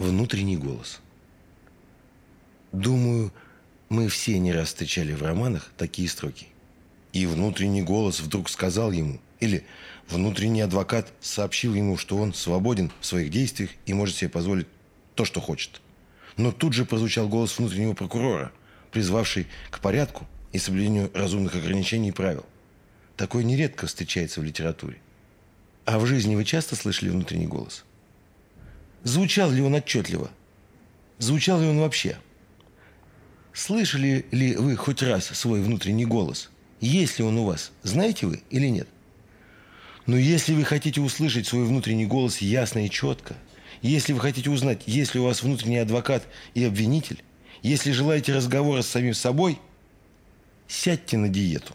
Внутренний голос. Думаю, мы все не раз встречали в романах такие строки. И внутренний голос вдруг сказал ему, или внутренний адвокат сообщил ему, что он свободен в своих действиях и может себе позволить то, что хочет. Но тут же прозвучал голос внутреннего прокурора, призвавший к порядку и соблюдению разумных ограничений и правил. Такое нередко встречается в литературе. А в жизни вы часто слышали внутренний голос? Звучал ли он отчетливо? Звучал ли он вообще? Слышали ли вы хоть раз свой внутренний голос? Есть ли он у вас? Знаете вы или нет? Но если вы хотите услышать свой внутренний голос ясно и четко, если вы хотите узнать, есть ли у вас внутренний адвокат и обвинитель, если желаете разговора с самим собой, сядьте на диету.